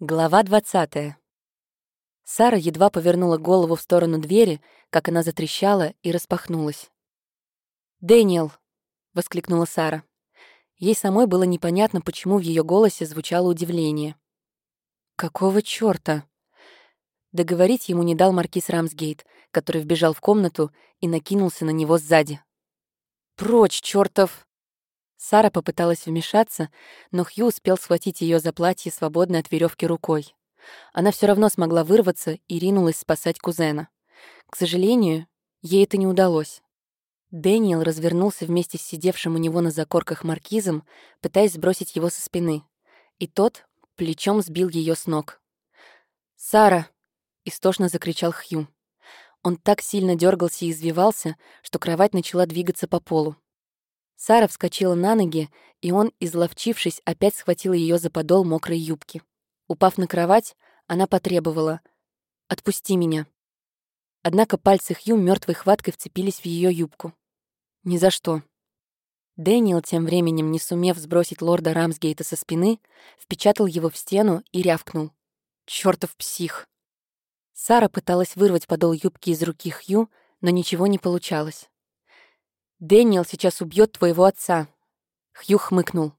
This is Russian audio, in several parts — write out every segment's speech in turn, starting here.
Глава 20. Сара едва повернула голову в сторону двери, как она затрещала и распахнулась. «Дэниел!» — воскликнула Сара. Ей самой было непонятно, почему в ее голосе звучало удивление. «Какого чёрта?» Договорить ему не дал маркиз Рамсгейт, который вбежал в комнату и накинулся на него сзади. «Прочь, чёртов!» Сара попыталась вмешаться, но Хью успел схватить ее за платье, свободной от веревки рукой. Она все равно смогла вырваться и ринулась спасать кузена. К сожалению, ей это не удалось. Дэниел развернулся вместе с сидевшим у него на закорках маркизом, пытаясь сбросить его со спины. И тот плечом сбил ее с ног. «Сара!» — истошно закричал Хью. Он так сильно дергался и извивался, что кровать начала двигаться по полу. Сара вскочила на ноги, и он, изловчившись, опять схватил ее за подол мокрой юбки. Упав на кровать, она потребовала «Отпусти меня». Однако пальцы Хью мертвой хваткой вцепились в ее юбку. «Ни за что». Дэниел, тем временем, не сумев сбросить лорда Рамсгейта со спины, впечатал его в стену и рявкнул. «Чёртов псих!» Сара пыталась вырвать подол юбки из руки Хью, но ничего не получалось. Дэниел сейчас убьет твоего отца». Хью хмыкнул.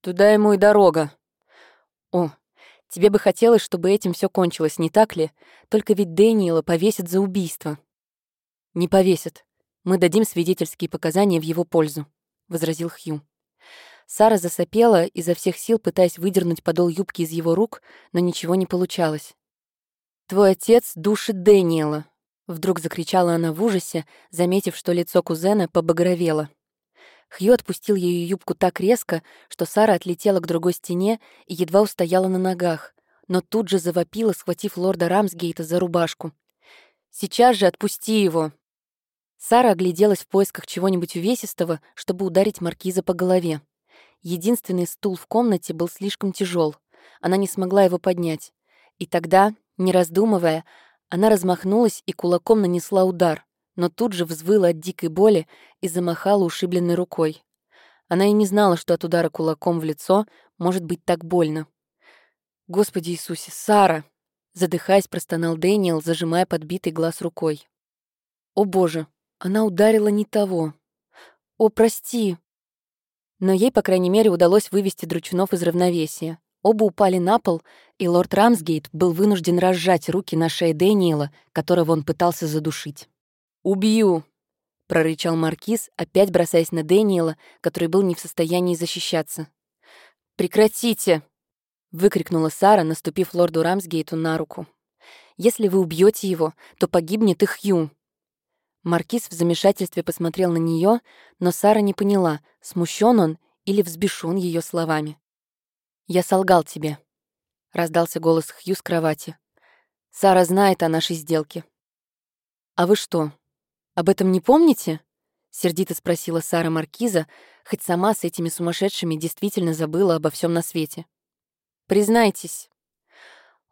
«Туда ему и дорога». «О, тебе бы хотелось, чтобы этим все кончилось, не так ли? Только ведь Дэниела повесят за убийство». «Не повесят. Мы дадим свидетельские показания в его пользу», — возразил Хью. Сара засопела, изо всех сил пытаясь выдернуть подол юбки из его рук, но ничего не получалось. «Твой отец душит Дэниела», Вдруг закричала она в ужасе, заметив, что лицо кузена побагровело. Хью отпустил ее юбку так резко, что Сара отлетела к другой стене и едва устояла на ногах, но тут же завопила, схватив лорда Рамсгейта за рубашку. «Сейчас же отпусти его!» Сара огляделась в поисках чего-нибудь увесистого, чтобы ударить маркиза по голове. Единственный стул в комнате был слишком тяжел. Она не смогла его поднять. И тогда, не раздумывая, она размахнулась и кулаком нанесла удар, но тут же взвыла от дикой боли и замахала ушибленной рукой. Она и не знала, что от удара кулаком в лицо может быть так больно. «Господи Иисусе, Сара!» Задыхаясь, простонал Дэниел, зажимая подбитый глаз рукой. «О боже, она ударила не того. О, прости!» Но ей, по крайней мере, удалось вывести Дручунов из равновесия. Оба упали на пол, и лорд Рамсгейт был вынужден разжать руки на шее Дэниела, которого он пытался задушить. «Убью!» — прорычал Маркиз, опять бросаясь на Дэниела, который был не в состоянии защищаться. «Прекратите!» — выкрикнула Сара, наступив лорду Рамсгейту на руку. «Если вы убьете его, то погибнет и Хью». Маркиз в замешательстве посмотрел на нее, но Сара не поняла, смущен он или взбешен ее словами. «Я солгал тебе», — раздался голос Хью с кровати. «Сара знает о нашей сделке». «А вы что, об этом не помните?» — сердито спросила Сара Маркиза, хоть сама с этими сумасшедшими действительно забыла обо всем на свете. «Признайтесь».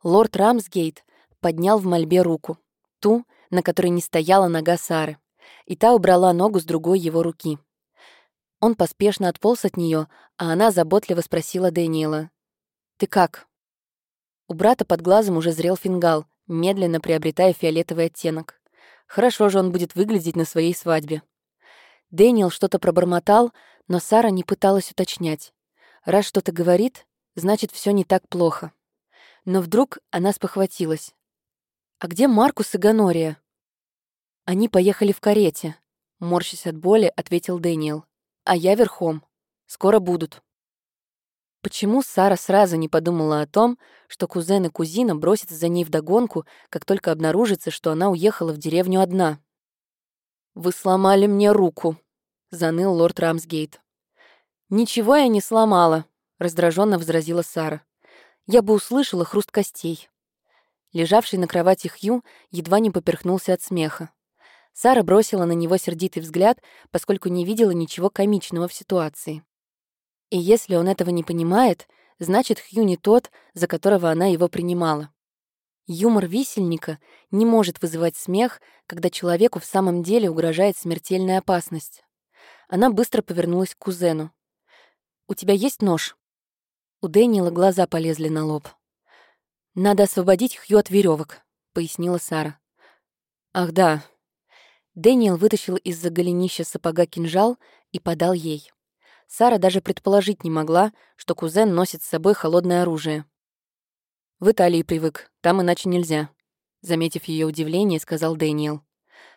Лорд Рамсгейт поднял в мольбе руку, ту, на которой не стояла нога Сары, и та убрала ногу с другой его руки. Он поспешно отполз от нее, а она заботливо спросила Дэниела. «Ты как?» У брата под глазом уже зрел фингал, медленно приобретая фиолетовый оттенок. Хорошо же он будет выглядеть на своей свадьбе. Дэниел что-то пробормотал, но Сара не пыталась уточнять. Раз что-то говорит, значит, все не так плохо. Но вдруг она спохватилась. «А где Маркус и Ганория?» «Они поехали в карете», — морщась от боли, ответил Дэниел а я верхом. Скоро будут». Почему Сара сразу не подумала о том, что кузен и кузина бросятся за ней вдогонку, как только обнаружится, что она уехала в деревню одна? «Вы сломали мне руку», — заныл лорд Рамсгейт. «Ничего я не сломала», — раздраженно возразила Сара. «Я бы услышала хруст костей». Лежавший на кровати Хью едва не поперхнулся от смеха. Сара бросила на него сердитый взгляд, поскольку не видела ничего комичного в ситуации. И если он этого не понимает, значит, Хью не тот, за которого она его принимала. Юмор висельника не может вызывать смех, когда человеку в самом деле угрожает смертельная опасность. Она быстро повернулась к кузену. «У тебя есть нож?» У Дэниела глаза полезли на лоб. «Надо освободить Хью от веревок, пояснила Сара. «Ах, да». Дэниел вытащил из-за голенища сапога кинжал и подал ей. Сара даже предположить не могла, что кузен носит с собой холодное оружие. «В Италии привык, там иначе нельзя», — заметив ее удивление, сказал Дэниел.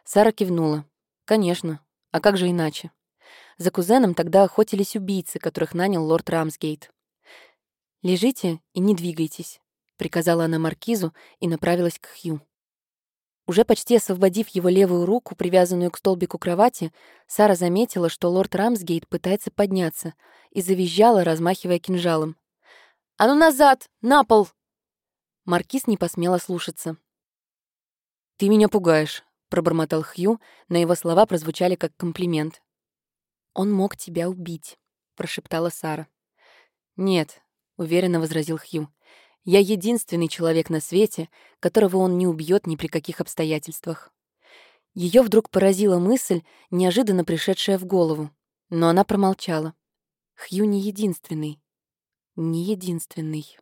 Сара кивнула. «Конечно. А как же иначе?» За кузеном тогда охотились убийцы, которых нанял лорд Рамсгейт. «Лежите и не двигайтесь», — приказала она маркизу и направилась к Хью. Уже почти освободив его левую руку, привязанную к столбику кровати, Сара заметила, что лорд Рамсгейт пытается подняться, и завизжала, размахивая кинжалом. «А ну назад! На пол!» Маркиз не посмела слушаться. «Ты меня пугаешь», — пробормотал Хью, но его слова прозвучали как комплимент. «Он мог тебя убить», — прошептала Сара. «Нет», — уверенно возразил Хью. Я единственный человек на свете, которого он не убьет ни при каких обстоятельствах. Ее вдруг поразила мысль, неожиданно пришедшая в голову, но она промолчала. Хью не единственный. Не единственный.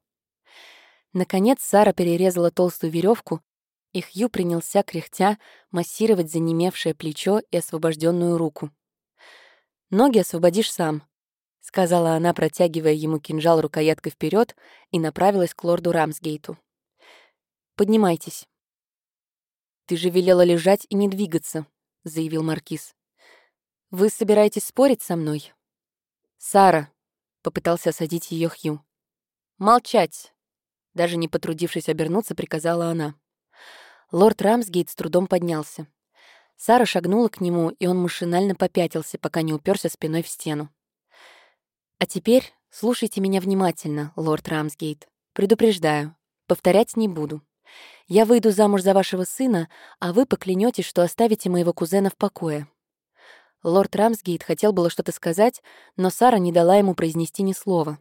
Наконец Сара перерезала толстую веревку, и Хью принялся, кряхтя, массировать занемевшее плечо и освобожденную руку. «Ноги освободишь сам», — сказала она, протягивая ему кинжал рукояткой вперед и направилась к лорду Рамсгейту. «Поднимайтесь». «Ты же велела лежать и не двигаться», — заявил Маркиз. «Вы собираетесь спорить со мной?» «Сара», — попытался осадить ее Хью. «Молчать», — даже не потрудившись обернуться, приказала она. Лорд Рамсгейт с трудом поднялся. Сара шагнула к нему, и он машинально попятился, пока не уперся спиной в стену. А теперь слушайте меня внимательно, лорд Рамсгейт. Предупреждаю, повторять не буду. Я выйду замуж за вашего сына, а вы поклянетесь, что оставите моего кузена в покое». Лорд Рамсгейт хотел было что-то сказать, но Сара не дала ему произнести ни слова.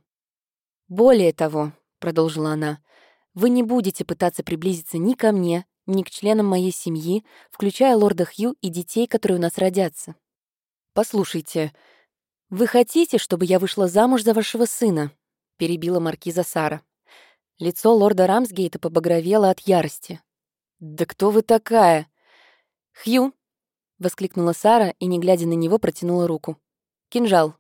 «Более того», — продолжила она, — «вы не будете пытаться приблизиться ни ко мне, ни к членам моей семьи, включая лорда Хью и детей, которые у нас родятся. Послушайте, «Вы хотите, чтобы я вышла замуж за вашего сына?» — перебила маркиза Сара. Лицо лорда Рамсгейта побагровело от ярости. «Да кто вы такая?» «Хью!» — воскликнула Сара и, не глядя на него, протянула руку. «Кинжал».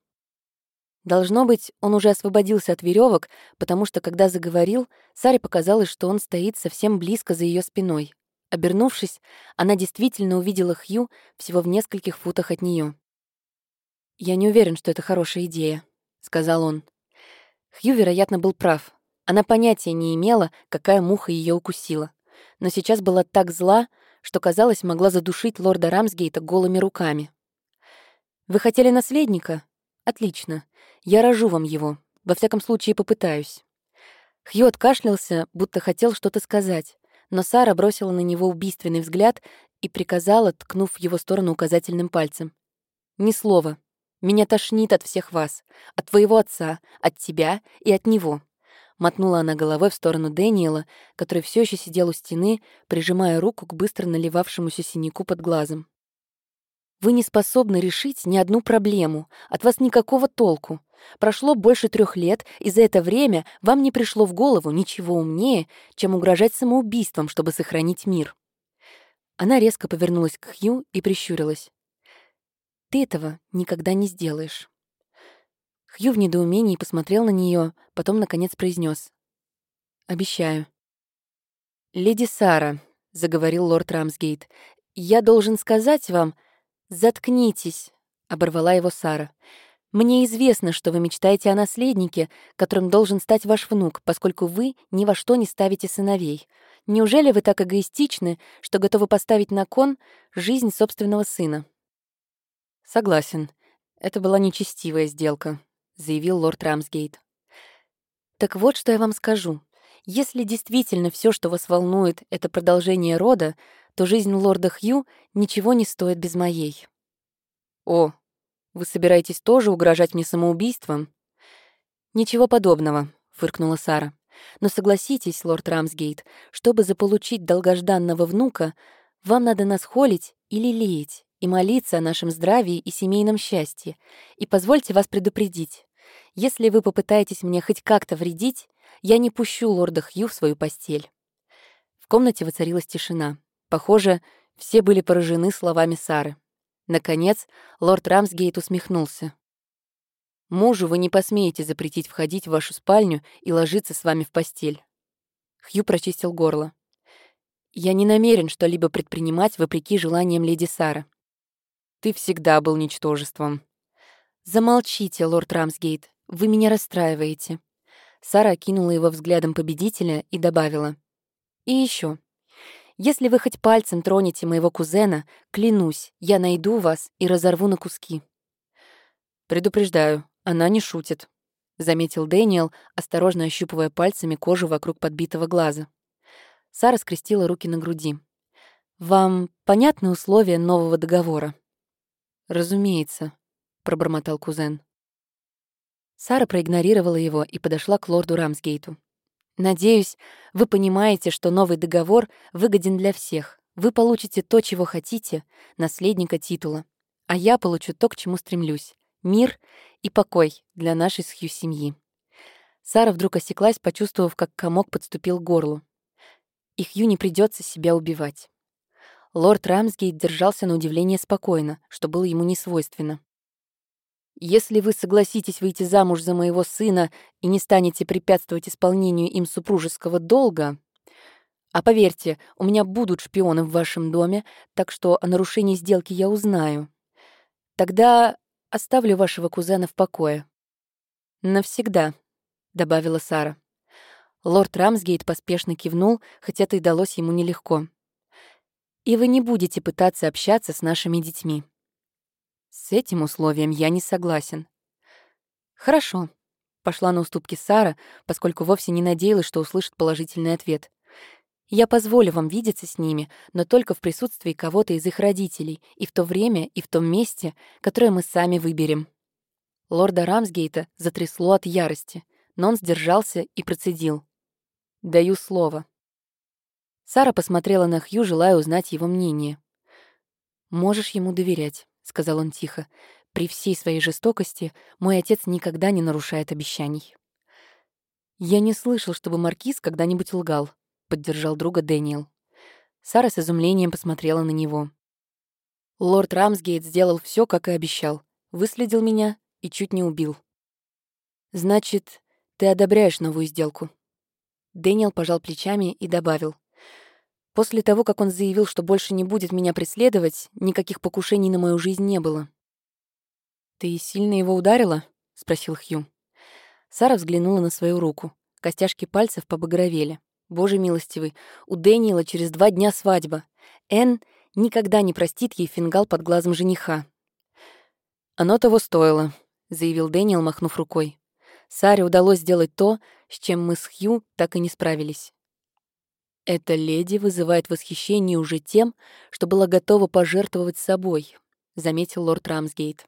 Должно быть, он уже освободился от веревок, потому что, когда заговорил, Саре показалось, что он стоит совсем близко за ее спиной. Обернувшись, она действительно увидела Хью всего в нескольких футах от нее. «Я не уверен, что это хорошая идея», — сказал он. Хью, вероятно, был прав. Она понятия не имела, какая муха ее укусила. Но сейчас была так зла, что, казалось, могла задушить лорда Рамсгейта голыми руками. «Вы хотели наследника? Отлично. Я рожу вам его. Во всяком случае, попытаюсь». Хью откашлялся, будто хотел что-то сказать, но Сара бросила на него убийственный взгляд и приказала, ткнув в его сторону указательным пальцем. «Ни слова. Меня тошнит от всех вас. От твоего отца, от тебя и от него». Мотнула она головой в сторону Дэниела, который все еще сидел у стены, прижимая руку к быстро наливавшемуся синяку под глазом. «Вы не способны решить ни одну проблему. От вас никакого толку. Прошло больше трех лет, и за это время вам не пришло в голову ничего умнее, чем угрожать самоубийством, чтобы сохранить мир». Она резко повернулась к Хью и прищурилась. Ты этого никогда не сделаешь». Хью в недоумении посмотрел на нее, потом, наконец, произнес: «Обещаю». «Леди Сара», — заговорил лорд Рамсгейт, — «я должен сказать вам...» «Заткнитесь», — оборвала его Сара. «Мне известно, что вы мечтаете о наследнике, которым должен стать ваш внук, поскольку вы ни во что не ставите сыновей. Неужели вы так эгоистичны, что готовы поставить на кон жизнь собственного сына?» «Согласен. Это была нечестивая сделка», — заявил лорд Рамсгейт. «Так вот, что я вам скажу. Если действительно все, что вас волнует, это продолжение рода, то жизнь лорда Хью ничего не стоит без моей». «О, вы собираетесь тоже угрожать мне самоубийством?» «Ничего подобного», — фыркнула Сара. «Но согласитесь, лорд Рамсгейт, чтобы заполучить долгожданного внука, вам надо нас холить или леять и молиться о нашем здравии и семейном счастье. И позвольте вас предупредить. Если вы попытаетесь мне хоть как-то вредить, я не пущу лорда Хью в свою постель». В комнате воцарилась тишина. Похоже, все были поражены словами Сары. Наконец, лорд Рамсгейт усмехнулся. «Мужу вы не посмеете запретить входить в вашу спальню и ложиться с вами в постель». Хью прочистил горло. «Я не намерен что-либо предпринимать вопреки желаниям леди Сары. Ты всегда был ничтожеством». «Замолчите, лорд Рамсгейт, вы меня расстраиваете». Сара окинула его взглядом победителя и добавила. «И еще. Если вы хоть пальцем тронете моего кузена, клянусь, я найду вас и разорву на куски». «Предупреждаю, она не шутит», — заметил Дэниел, осторожно ощупывая пальцами кожу вокруг подбитого глаза. Сара скрестила руки на груди. «Вам понятны условия нового договора?» «Разумеется», — пробормотал кузен. Сара проигнорировала его и подошла к лорду Рамсгейту. «Надеюсь, вы понимаете, что новый договор выгоден для всех. Вы получите то, чего хотите, наследника титула. А я получу то, к чему стремлюсь — мир и покой для нашей с Хью семьи». Сара вдруг осеклась, почувствовав, как комок подступил к горлу. И Хью не придется себя убивать. Лорд Рамсгейт держался на удивление спокойно, что было ему не свойственно. «Если вы согласитесь выйти замуж за моего сына и не станете препятствовать исполнению им супружеского долга, а поверьте, у меня будут шпионы в вашем доме, так что о нарушении сделки я узнаю, тогда оставлю вашего кузена в покое». «Навсегда», — добавила Сара. Лорд Рамсгейт поспешно кивнул, хотя это и далось ему нелегко и вы не будете пытаться общаться с нашими детьми. С этим условием я не согласен. Хорошо. Пошла на уступки Сара, поскольку вовсе не надеялась, что услышит положительный ответ. Я позволю вам видеться с ними, но только в присутствии кого-то из их родителей, и в то время, и в том месте, которое мы сами выберем. Лорда Рамсгейта затрясло от ярости, но он сдержался и процедил. «Даю слово». Сара посмотрела на Хью, желая узнать его мнение. «Можешь ему доверять», — сказал он тихо. «При всей своей жестокости мой отец никогда не нарушает обещаний». «Я не слышал, чтобы Маркиз когда-нибудь лгал», — поддержал друга Дэниел. Сара с изумлением посмотрела на него. «Лорд Рамсгейт сделал все, как и обещал. Выследил меня и чуть не убил». «Значит, ты одобряешь новую сделку?» Дэниел пожал плечами и добавил. После того, как он заявил, что больше не будет меня преследовать, никаких покушений на мою жизнь не было. «Ты сильно его ударила?» — спросил Хью. Сара взглянула на свою руку. Костяшки пальцев побагровели. Боже милостивый, у Дэниела через два дня свадьба. Энн никогда не простит ей фингал под глазом жениха. «Оно того стоило», — заявил Дэниел, махнув рукой. Саре удалось сделать то, с чем мы с Хью так и не справились. Эта леди вызывает восхищение уже тем, что была готова пожертвовать собой, заметил лорд Рамсгейт.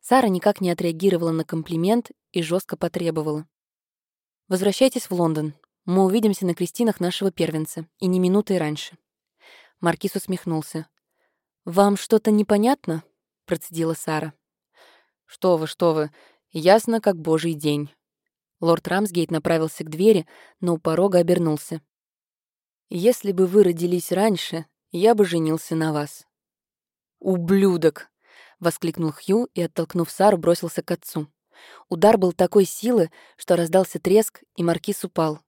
Сара никак не отреагировала на комплимент и жестко потребовала. «Возвращайтесь в Лондон. Мы увидимся на крестинах нашего первенца, и не минутой раньше». Маркиз усмехнулся. «Вам что-то непонятно?» — процедила Сара. «Что вы, что вы, ясно, как божий день». Лорд Рамсгейт направился к двери, но у порога обернулся. Если бы вы родились раньше, я бы женился на вас». «Ублюдок!» — воскликнул Хью и, оттолкнув Сару, бросился к отцу. Удар был такой силы, что раздался треск, и маркиз упал.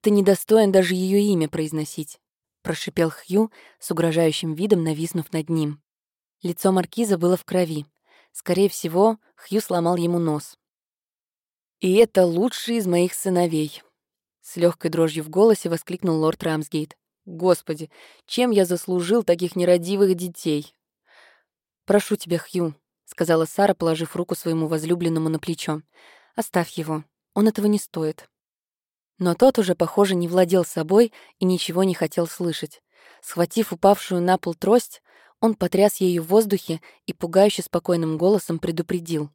«Ты недостоин даже ее имя произносить», — прошипел Хью с угрожающим видом, нависнув над ним. Лицо маркиза было в крови. Скорее всего, Хью сломал ему нос. «И это лучший из моих сыновей», с легкой дрожью в голосе воскликнул лорд Рамсгейт. «Господи, чем я заслужил таких нерадивых детей?» «Прошу тебя, Хью», — сказала Сара, положив руку своему возлюбленному на плечо. «Оставь его. Он этого не стоит». Но тот уже, похоже, не владел собой и ничего не хотел слышать. Схватив упавшую на пол трость, он потряс ею в воздухе и пугающе спокойным голосом предупредил.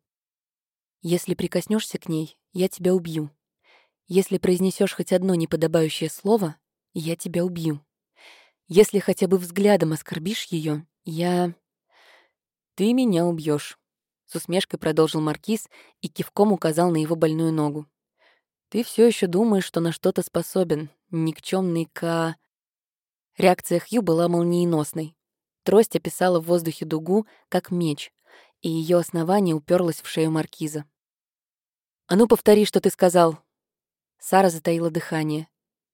«Если прикоснешься к ней, я тебя убью». Если произнесешь хоть одно неподобающее слово, я тебя убью. Если хотя бы взглядом оскорбишь ее, я... Ты меня убьешь. с усмешкой продолжил Маркиз и кивком указал на его больную ногу. Ты все еще думаешь, что на что-то способен, никчемный К. Реакция Хью была молниеносной. Трость описала в воздухе дугу, как меч, и ее основание уперлось в шею маркиза. «А ну, повтори, что ты сказал!» Сара затаила дыхание.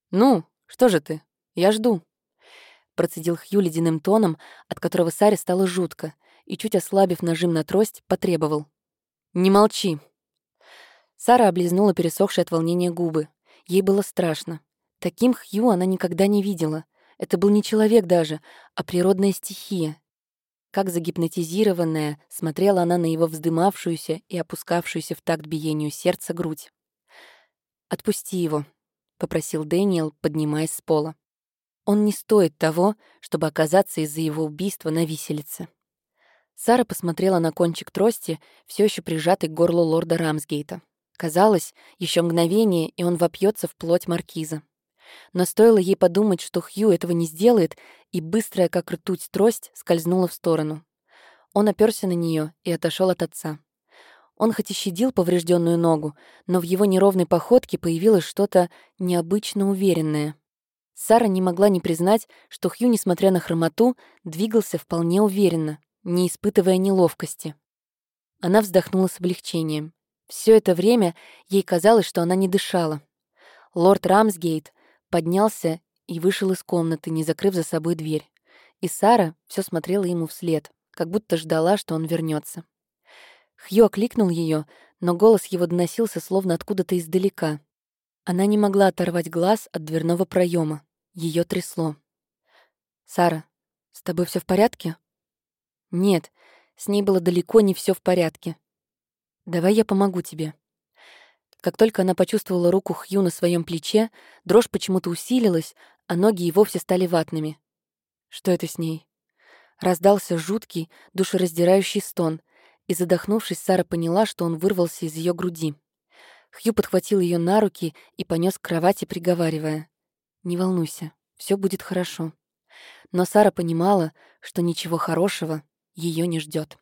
«Ну, что же ты? Я жду!» Процедил Хью ледяным тоном, от которого Саре стало жутко, и, чуть ослабив нажим на трость, потребовал. «Не молчи!» Сара облизнула пересохшие от волнения губы. Ей было страшно. Таким Хью она никогда не видела. Это был не человек даже, а природная стихия, как загипнотизированная, смотрела она на его вздымавшуюся и опускавшуюся в такт биению сердца грудь. «Отпусти его», — попросил Дэниел, поднимаясь с пола. «Он не стоит того, чтобы оказаться из-за его убийства на виселице». Сара посмотрела на кончик трости, все еще прижатый к горлу лорда Рамсгейта. Казалось, еще мгновение, и он вопьется в плоть маркиза. Но стоило ей подумать, что Хью этого не сделает, и быстрая, как ртуть, трость скользнула в сторону. Он оперся на нее и отошел от отца. Он хоть и щадил поврежденную ногу, но в его неровной походке появилось что-то необычно уверенное. Сара не могла не признать, что Хью, несмотря на хромоту, двигался вполне уверенно, не испытывая неловкости. Она вздохнула с облегчением. Все это время ей казалось, что она не дышала. Лорд Рамсгейт поднялся и вышел из комнаты, не закрыв за собой дверь. И Сара все смотрела ему вслед, как будто ждала, что он вернется. Хью окликнул ее, но голос его доносился словно откуда-то издалека. Она не могла оторвать глаз от дверного проема. Ее трясло. «Сара, с тобой все в порядке?» «Нет, с ней было далеко не все в порядке. Давай я помогу тебе». Как только она почувствовала руку Хью на своем плече, дрожь почему-то усилилась, а ноги и вовсе стали ватными. Что это с ней? Раздался жуткий, душераздирающий стон, и, задохнувшись, Сара поняла, что он вырвался из ее груди. Хью подхватил ее на руки и понес к кровати, приговаривая. «Не волнуйся, все будет хорошо». Но Сара понимала, что ничего хорошего ее не ждет.